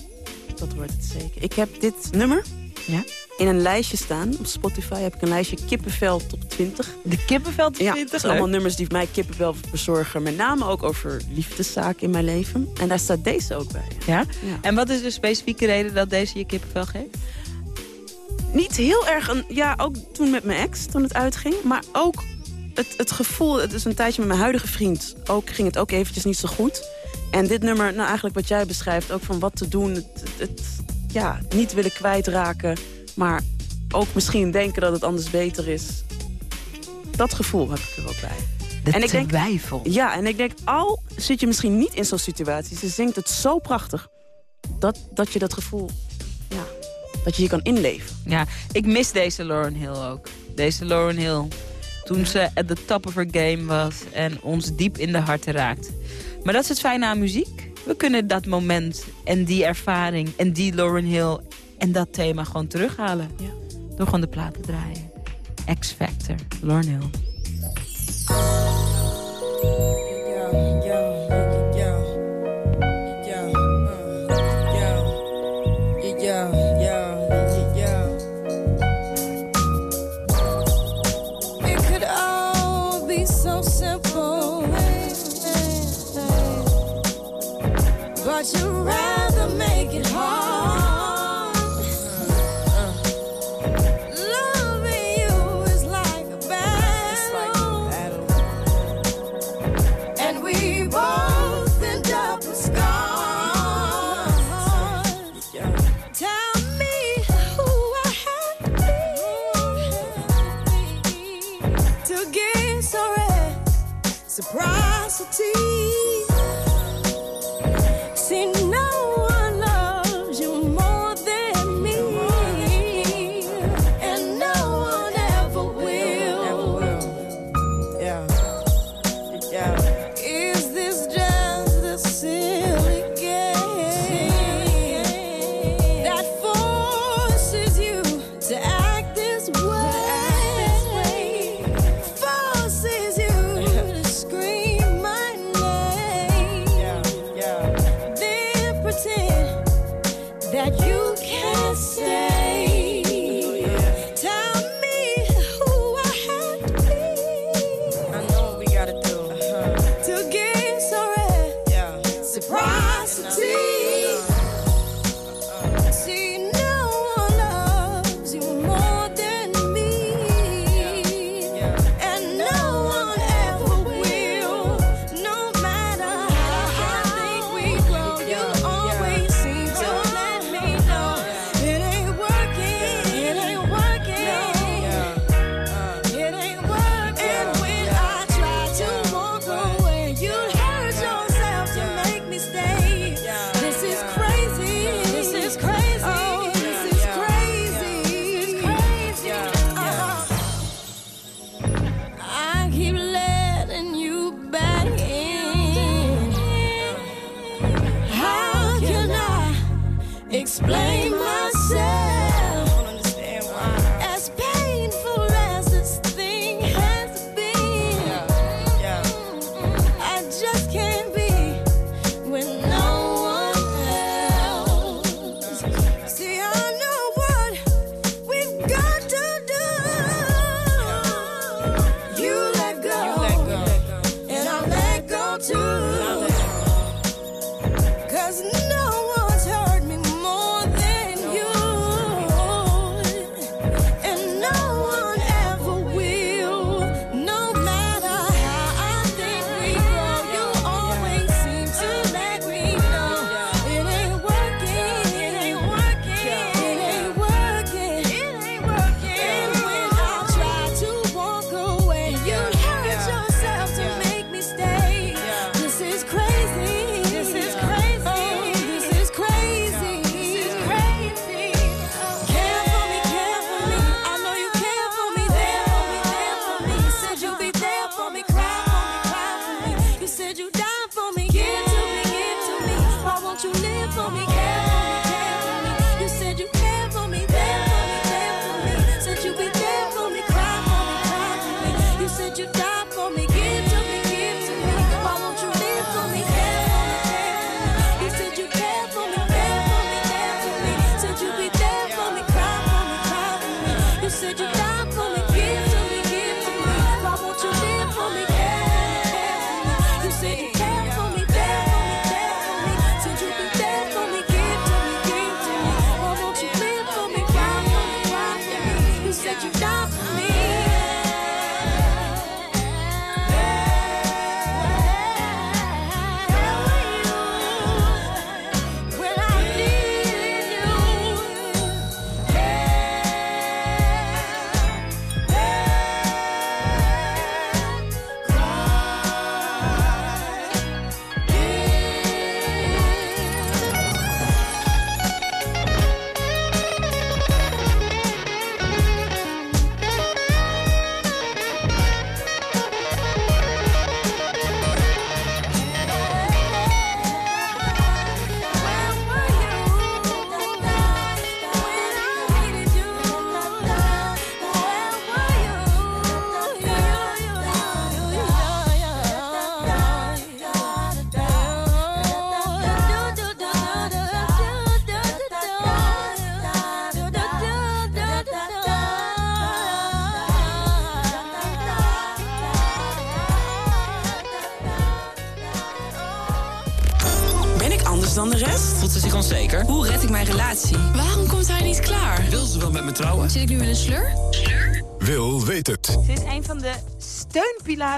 Dat hoort het zeker. Ik heb dit nummer Ja? In een lijstje staan. Op Spotify heb ik een lijstje kippenvel top 20. De kippenvel top Ja, 20? dat zijn allemaal nummers die mij kippenvel bezorgen. Met name ook over liefdeszaken in mijn leven. En daar staat deze ook bij. Ja? En wat is de specifieke reden dat deze je kippenvel geeft? Niet heel erg, een, ja, ook toen met mijn ex, toen het uitging. Maar ook het, het gevoel, het is een tijdje met mijn huidige vriend. Ook ging het ook eventjes niet zo goed. En dit nummer, nou eigenlijk wat jij beschrijft, ook van wat te doen. Het, het, het, ja, niet willen kwijtraken. Maar ook misschien denken dat het anders beter is. Dat gevoel heb ik er ook bij. De en ik denk, twijfel. Ja, en ik denk, al zit je misschien niet in zo'n situatie... ze zingt het zo prachtig dat, dat je dat gevoel... Ja, dat je je kan inleven. Ja, ik mis deze Lauren Hill ook. Deze Lauren Hill. Toen ze at the top of her game was en ons diep in de harten raakt. Maar dat is het fijne aan muziek. We kunnen dat moment en die ervaring en die Lauren Hill en dat thema gewoon terughalen. Ja. Door gewoon de platen draaien. X Factor, Lauren Hill. But you're right.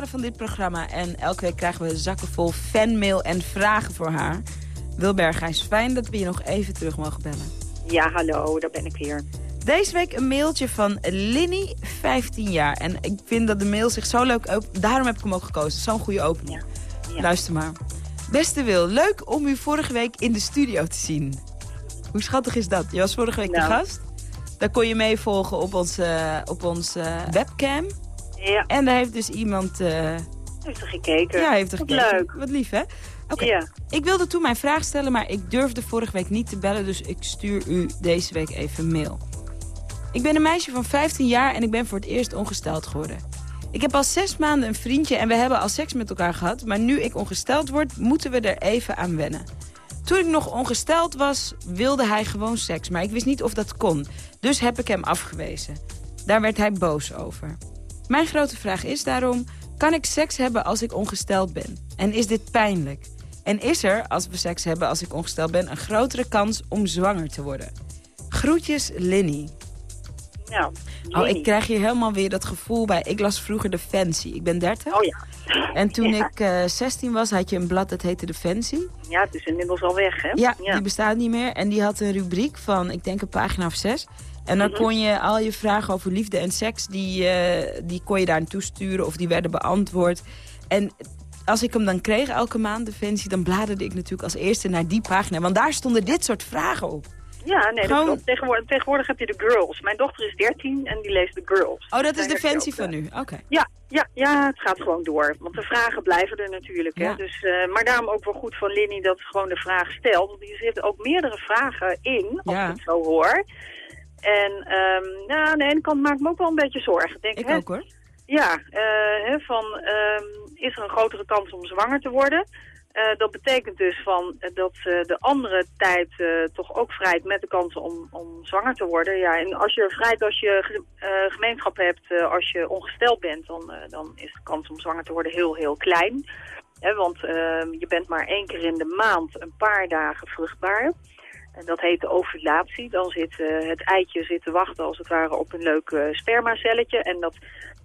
van dit programma. En elke week krijgen we zakken vol fanmail en vragen voor haar. Wilbergijs, fijn dat we je nog even terug mogen bellen. Ja, hallo, daar ben ik weer. Deze week een mailtje van Linnie, 15 jaar. En ik vind dat de mail zich zo leuk ook Daarom heb ik hem ook gekozen. Zo'n goede opening. Luister maar. Beste Wil, leuk om u vorige week in de studio te zien. Hoe schattig is dat? Je was vorige week de nou. gast. Daar kon je mee volgen op onze, op onze webcam. Ja. En daar heeft dus iemand... eh, Heeft er gekeken. ja, heeft er Wat gekeken. leuk. Wat lief, hè? Oké. Ja. Ik wilde toen mijn vraag stellen, maar ik durfde vorige week niet te bellen. Dus ik stuur u deze week even een mail. Ik ben een meisje van 15 jaar en ik ben voor het eerst ongesteld geworden. Ik heb al zes maanden een vriendje en we hebben al seks met elkaar gehad. Maar nu ik ongesteld word, moeten we er even aan wennen. Toen ik nog ongesteld was, wilde hij gewoon seks. Maar ik wist niet of dat kon. Dus heb ik hem afgewezen. Daar werd hij boos over. Mijn grote vraag is daarom... kan ik seks hebben als ik ongesteld ben? En is dit pijnlijk? En is er, als we seks hebben als ik ongesteld ben... een grotere kans om zwanger te worden? Groetjes, Linny. Nou, Oh, ik krijg hier helemaal weer dat gevoel bij... Ik las vroeger de Fancy. Ik ben 30. Oh ja. En toen Ja. ik eh 16 was, had je een blad dat heette de Fancy. Ja, het is inmiddels al weg, hè? Ja, die bestaat niet meer. En die had een rubriek van, ik denk een pagina of zes. En dan Mhm. kon je al je vragen over liefde en seks... die, eh, die kon je daar naartoe sturen of die werden beantwoord. En als ik hem dan kreeg elke maand, de Fancy... dan bladerde ik natuurlijk als eerste naar die pagina. Want daar stonden dit soort vragen op. Ja, nee, dat Gewoon- klopt. Tegenwoordig, tegenwoordig heb je de girls. Mijn dochter is 13 en die leest de girls. Oh, dat is de Fancy van eh, nu? Oké. Ja, ja, ja, het gaat gewoon door. Want de vragen blijven er natuurlijk. Hè? Ja. Dus, eh, maar daarom ook wel goed van Linny dat ze gewoon de vraag stelt. Want er zitten ook meerdere vragen in, als Ja. ik het zo hoor. En ehm, nou, aan de ene kant maak ik me ook wel een beetje zorgen. Denk, Ik hè, ook hoor. Ja, eh, hè, van ehm, is er een grotere kans om zwanger te worden? Eh, dat betekent dus van, eh, dat eh, de andere tijd toch ook vrijt met de kans om, om zwanger te worden. Ja, en als je vrijt als je ge- gemeenschap hebt, als je ongesteld bent, dan, dan is de kans om zwanger te worden heel, heel klein. Hè, want ehm, je bent maar één keer in de maand een paar dagen vruchtbaar. En dat heet de ovulatie. Dan zit eh, het eitje zit te wachten als het ware op een leuk eh, spermacelletje. En dat,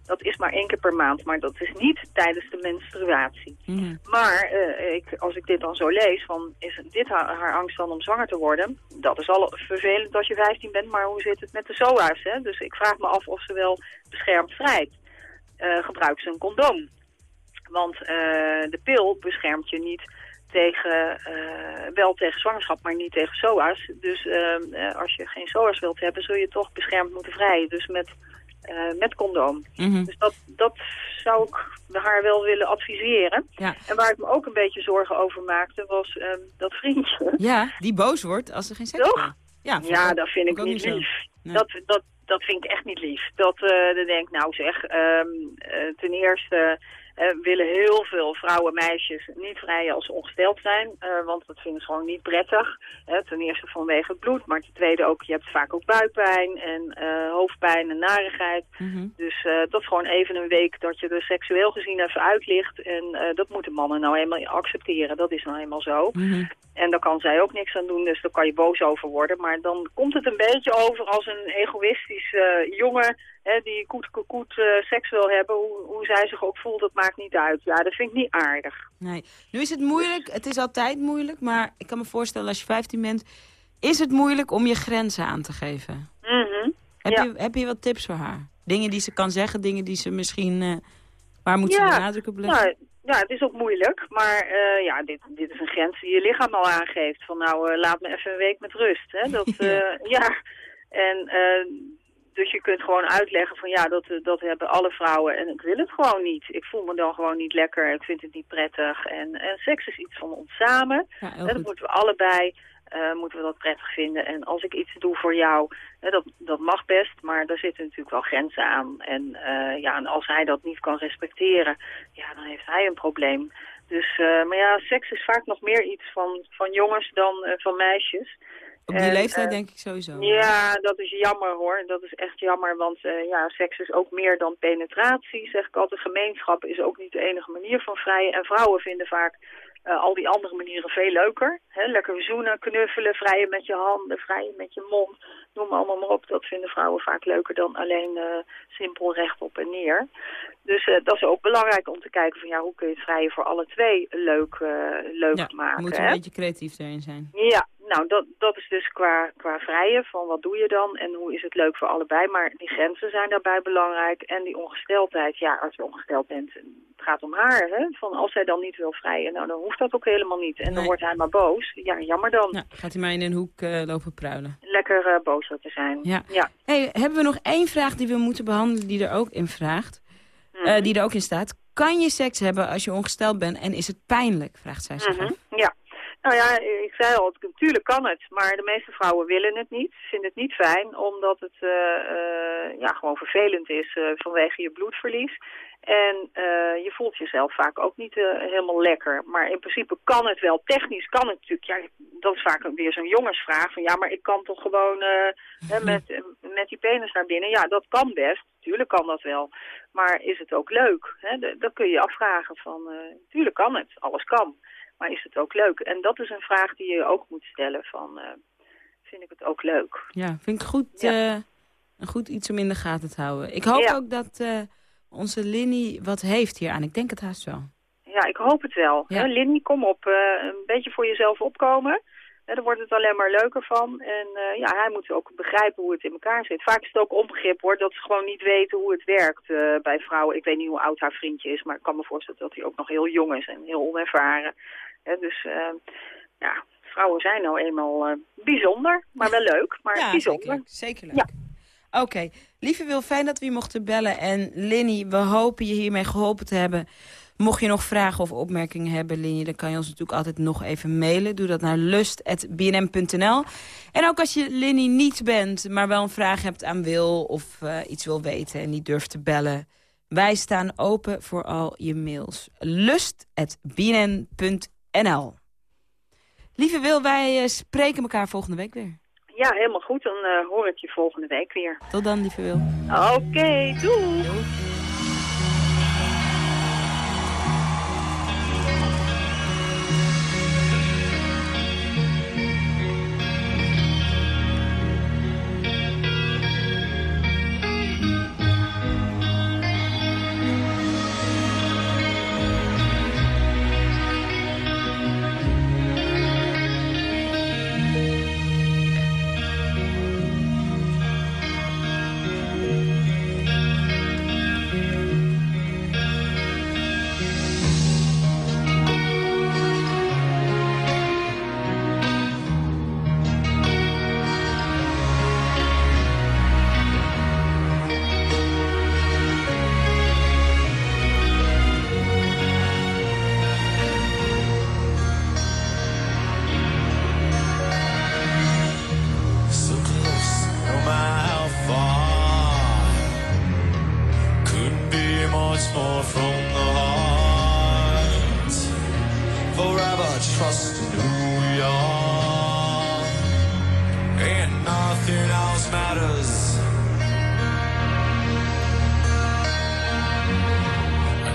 dat is maar één keer per maand. Maar dat is niet tijdens de menstruatie. Mhm. Maar eh, ik, als ik dit dan zo lees, van is dit haar, haar angst dan om zwanger te worden? Dat is al vervelend als je 15 bent, maar hoe zit het met de SOA's? Hè? Dus ik vraag me af of ze wel beschermd vrijt. Eh gebruik ze een condoom. Want eh, de pil beschermt je niet tegen, eh, wel tegen zwangerschap, maar niet tegen SOA's. Dus eh, als je geen SOA's wilt hebben, zul je toch beschermd moeten vrijen. Dus met, met condoom. Mhm. Dus dat, dat zou ik haar wel willen adviseren. Ja. En waar ik me ook een beetje zorgen over maakte, was ehm, dat vriendje. Ja, die boos wordt als er geen seks Toch? is. Ja, Ja, dat vind ik niet lief. Nee. Dat, dat, dat vind ik echt niet lief. Dat, dan denk ik, nou zeg, ehm, eh, ten eerste eh, willen heel veel vrouwen, meisjes niet vrijen als ze ongesteld zijn. eh, want dat vinden ze gewoon niet prettig. Hè, ten eerste vanwege het bloed, maar ten tweede ook, je hebt vaak ook buikpijn en eh, hoofdpijn en narigheid. Mhm. Dus eh, dat is gewoon even een week dat je er seksueel gezien even uit ligt. En eh, dat moeten mannen nou eenmaal accepteren. Dat is nou eenmaal zo. Mhm. En daar kan zij ook niks aan doen, dus daar kan je boos over worden. Maar dan komt het een beetje over als een egoïstisch eh, jongen hè, die koet koet eh, seks wil hebben. Hoe, hoe zij zich ook voelt, dat maakt niet uit. Ja, dat vind ik niet aardig. Nee. Nu is het moeilijk, het is altijd moeilijk, maar ik kan me voorstellen als je 15 bent, is het moeilijk om je grenzen aan te geven. Mhm. Heb, Ja. je, heb je wat tips voor haar? Dingen die ze kan zeggen, dingen die ze misschien, eh, waar moet ze de nadruk op leggen? Nou, ja, het is ook moeilijk, maar eh, ja, dit, dit is een grens die je lichaam al aangeeft. Van nou, laat me even een week met rust. Hè? Dat, ja. ja, en dus je kunt gewoon uitleggen van ja, dat, eh, dat hebben alle vrouwen en ik wil het gewoon niet. Ik voel me dan gewoon niet lekker, ik vind het niet prettig. En, en seks is iets van ons samen. Ja, dat goed. moeten we allebei, eh, moeten we dat prettig vinden. En als ik iets doe voor jou, hè, dat, dat mag best, maar daar zitten natuurlijk wel grenzen aan. En, eh, ja, en als hij dat niet kan respecteren, ja, dan heeft hij een probleem. Dus, maar ja, seks is vaak nog meer iets van, van jongens dan van meisjes. Op die En, leeftijd eh, denk ik sowieso. Ja, dat is jammer hoor. Dat is echt jammer, want eh, ja, seks is ook meer dan penetratie, zeg ik altijd. Gemeenschap is ook niet de enige manier van vrijen. En vrouwen vinden vaak eh, al die andere manieren veel leuker. Hè? Lekker zoenen, knuffelen, vrijen met je handen, vrijen met je mond. Noem maar allemaal maar op. Dat vinden vrouwen vaak leuker dan alleen simpel rechtop en neer. Dus eh, dat is ook belangrijk om te kijken van ja, hoe kun je het vrijen voor alle twee leuk, leuk Ja, maken. moet hè? een beetje creatief erin zijn. Ja, nou dat, dat is dus qua, qua vrije van wat doe je dan en hoe is het leuk voor allebei. Maar die grenzen zijn daarbij belangrijk en die ongesteldheid. Ja, als je ongesteld bent, gaat om haar. Hè? Van als zij dan niet wil vrijen, nou dan hoeft dat ook helemaal niet. En dan wordt hij maar boos. Ja, jammer dan. Ja, gaat hij maar in een hoek eh, lopen pruilen. Lekker eh bozer te zijn. Ja. ja. Hey, hebben we nog één vraag die we moeten behandelen die er ook in vraagt? Mhm. Eh, die er ook in staat. Kan je seks hebben als je ongesteld bent en is het pijnlijk? Vraagt zij zich Mhm. Ja. Nou ja, ik zei al, natuurlijk kan het, maar de meeste vrouwen willen het niet, vinden het niet fijn, omdat het eh, eh, ja, gewoon vervelend is eh, vanwege je bloedverlies. En je voelt jezelf vaak ook niet helemaal lekker. Maar in principe kan het wel. Technisch kan het natuurlijk. Ja, dat is vaak weer zo'n jongensvraag. Van ja, maar ik kan toch gewoon met, met die penis naar binnen. Ja, dat kan best. Tuurlijk kan dat wel. Maar is het ook leuk? Hè? Dat kun je afvragen van, tuurlijk kan het. Alles kan. Maar is het ook leuk? En dat is een vraag die je ook moet stellen van, eh, vind ik het ook leuk? Ja, vind ik goed, eh, een goed iets om in de gaten te houden. Ik hoop Ja. ook dat eh, onze Linny wat heeft hieraan. Ik denk het haast wel. Ja, ik hoop het wel. Ja. Hè, Lindy, kom op. een beetje voor jezelf opkomen. Hè, daar wordt het alleen maar leuker van. En eh, ja, hij moet ook begrijpen hoe het in elkaar zit. Vaak is het ook onbegrip hoor, dat ze gewoon niet weten hoe het werkt eh, bij vrouwen. Ik weet niet hoe oud haar vriendje is, maar ik kan me voorstellen dat hij ook nog heel jong is en heel onervaren. Dus eh, ja, vrouwen zijn nou eenmaal bijzonder, maar wel leuk, maar Ja, bijzonder. zeker. Zeker leuk. Oké, lieve Wil, fijn dat we je mochten bellen. En Linny, we hopen je hiermee geholpen te hebben. Mocht je nog vragen of opmerkingen hebben, Linny, dan kan je ons natuurlijk altijd nog even mailen. Doe dat naar lust.bnm.nl. En ook als je Linny niet bent, maar wel een vraag hebt aan Wil... of eh, iets wil weten en niet durft te bellen... wij staan open voor al je mails. lust.bnm.nl Lieve Wil, wij eh, spreken elkaar volgende week weer. Ja, helemaal goed. Dan eh, hoor ik je volgende week weer. Tot dan, lieve Wil. Oké, doei. So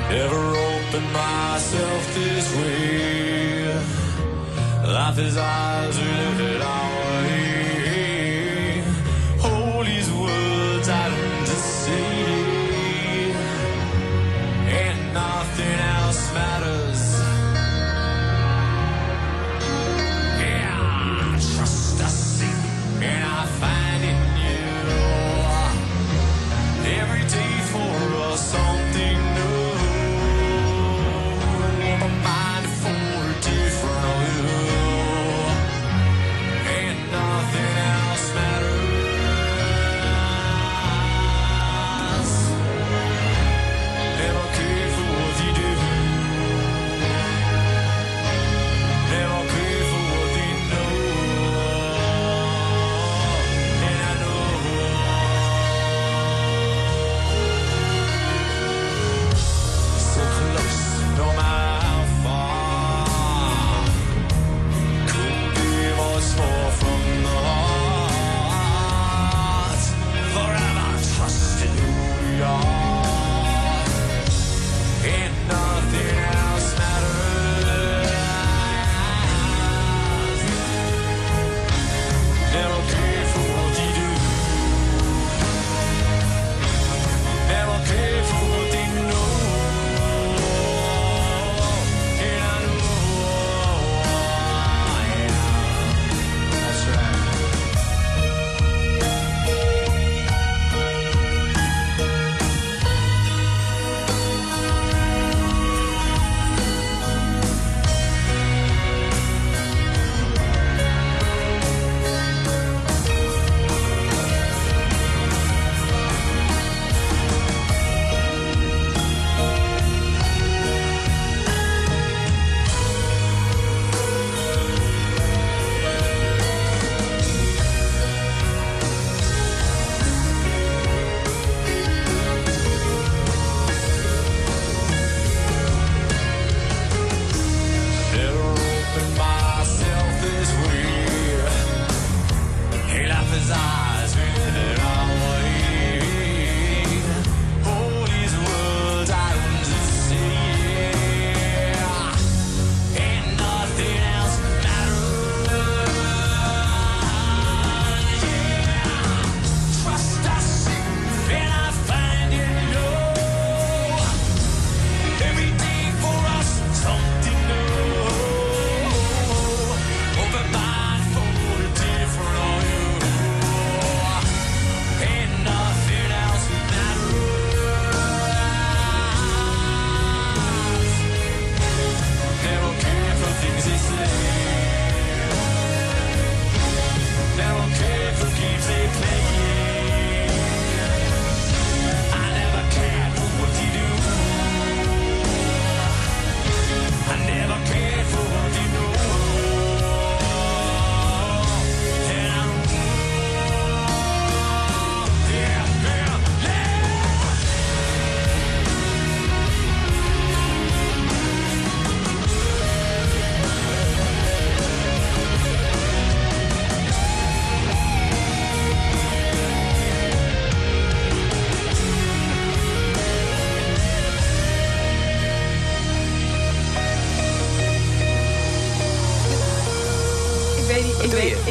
I never opened myself this way. Life is ours, we live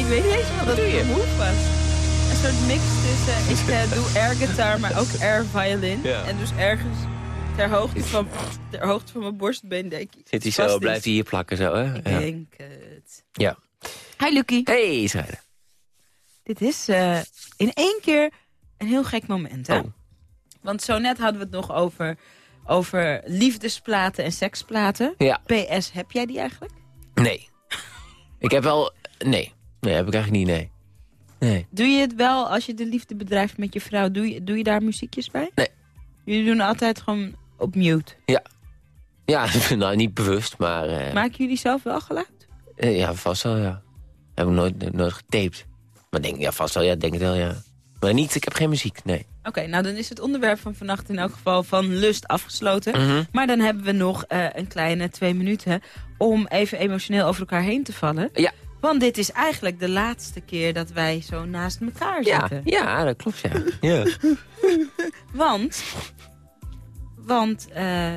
weet niet eens wel dat het een move was. Een soort mix tussen, ik eh, doe air guitar, maar ook air violin. Ja. En dus ergens ter hoogte van, ter hoogte van mijn borstbeen denk ik. Zit hij zo, blijft hij hier plakken zo, hè? Ik Ja. denk het. Ja. Hi Lucky. Hey, Israël. Dit is eh, in één keer een heel gek moment, hè? Oh. Want zo net hadden we het nog over, over liefdesplaten en seksplaten. Ja. PS, heb jij die eigenlijk? Nee. Ik heb wel... Nee. Nee, heb ik eigenlijk niet, nee. Nee. Doe je het wel als je de liefde bedrijft met je vrouw? Doe je, doe je daar muziekjes bij? Nee. Jullie doen altijd gewoon op mute. Ja. Ja, nou, niet bewust, maar... eh, Maken jullie zelf wel geluid? eh, ja, vast wel, ja. Heb ik nooit, nooit getaped. Maar denk, ja, vast wel, ja, denk het wel, ja. Maar niet, ik heb geen muziek, nee. Oké, nou dan is het onderwerp van vannacht in elk geval van lust afgesloten. Mhm. Maar dan hebben we nog eh, een kleine twee minuten om even emotioneel over elkaar heen te vallen. Ja. Want dit is eigenlijk de laatste keer dat wij zo naast elkaar Ja, zitten. ja, dat klopt, ja. ja. Want, want, eh,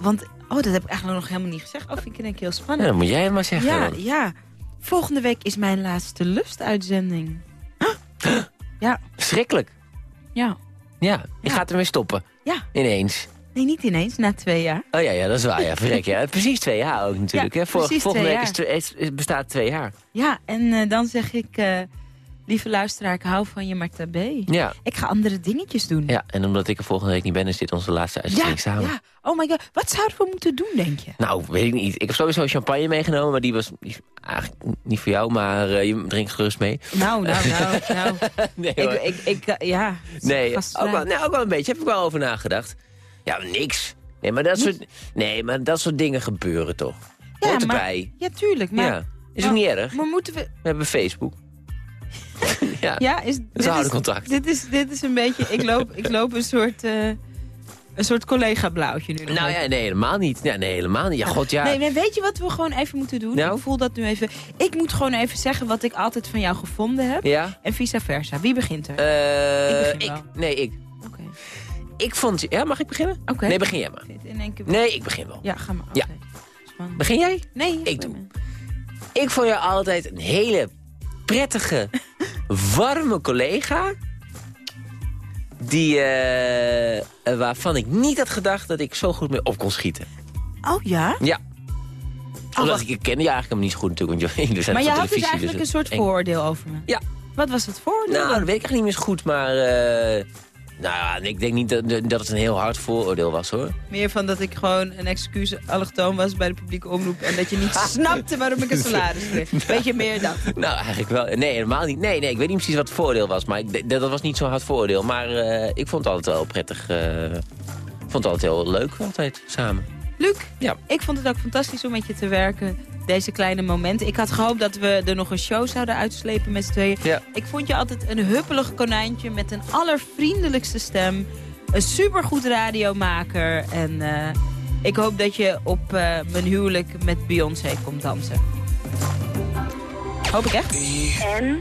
want, oh dat heb ik eigenlijk nog helemaal niet gezegd. Oh, vind ik in één keer heel Ja, spannend. dan moet jij het maar zeggen. Ja, dan. ja. Volgende week is mijn laatste lustuitzending. Ja, Schrikkelijk. ja. Ja, je gaat ermee stoppen. Ja. Ineens. Nee, niet ineens, na twee jaar. Oh ja, ja, dat is waar, ja. Verrek, ja. Precies twee jaar ook natuurlijk. Ja, hè. Vor- precies volgende twee week is twee, is- is- bestaat twee jaar. Ja, en eh, dan zeg ik, eh, lieve luisteraar, ik hou van je, maar tabé. Ja. Ik ga andere dingetjes doen. Ja, en omdat ik er volgende week niet ben, is dit onze laatste uitzending samen. ja. Oh my god, wat zouden we moeten doen, denk je? Nou, weet ik niet. Ik heb sowieso champagne meegenomen, maar die was die eigenlijk niet voor jou, maar eh, je drinkt gerust mee. Nou, nou, nou, nou. Nee, ik, hoor. ik, ik, ja. Nee, ook wel, nee, ook wel een beetje. Heb ik wel over nagedacht. Ja, niks. Nee, maar dat, soort, nee, maar dat soort dingen gebeuren toch? Ja, Hoort maar- erbij. Ja, tuurlijk. Maar, ja. Is ook niet erg. Maar moeten we... We hebben Facebook. ja. Ja, is, dit is- contact. Dit is, dit is een beetje... Ik loop, ik loop een soort... eh, een soort collega-blauwtje nu Nou ja, nee, helemaal niet. Ja, nee, helemaal niet. Ja, god, ja. Nee, maar weet je wat we gewoon even moeten doen? Nou? Ik voel dat nu even. Ik moet gewoon even zeggen wat ik altijd van jou gevonden heb. Ja? En vice versa. Wie begint er? Eh, Ik begin wel. Nee, ik. Oké. Ik vond... Ja, mag ik beginnen? Oké. Nee, begin jij maar. Nee, ik begin wel. Ja, ga maar. Ja. Spannend. Begin jij? Nee. Ik doe. Ik vond jou altijd een hele prettige, warme collega. Die, eh, waarvan ik niet had gedacht dat ik zo goed mee op kon schieten. Oh ja? Ja. Omdat ik je kende je eigenlijk helemaal niet zo goed natuurlijk. Want je, Maar je had dus televisie, eigenlijk een soort vooroordeel over me. Ja. Wat was het vooroordeel? Nou, dat weet ik eigenlijk niet meer zo goed, maar... eh, nou ja, ik denk niet dat, dat het een heel hard vooroordeel was, hoor. Meer van dat ik gewoon een excuus allochtoon was bij de publieke omroep. En dat je niet snapte waarom ik een salaris kreeg. Weet je meer dat? Nou, eigenlijk wel. Nee, helemaal niet. Nee, nee, ik weet niet precies wat het voordeel was. Maar ik, dat was niet zo'n hard voordeel. Maar eh, ik vond het altijd wel prettig. Ik vond het altijd heel leuk, altijd, samen. Luc, Ja. ik vond het ook fantastisch om met je te werken. Deze kleine momenten. Ik had gehoopt dat we er nog een show zouden uitslepen met z'n tweeën. Ja. Ik vond je altijd een huppelig konijntje met een allervriendelijkste stem. Een supergoed radiomaker. En eh, ik hoop dat je op eh, mijn huwelijk met Beyoncé komt dansen. Hoop ik echt. En?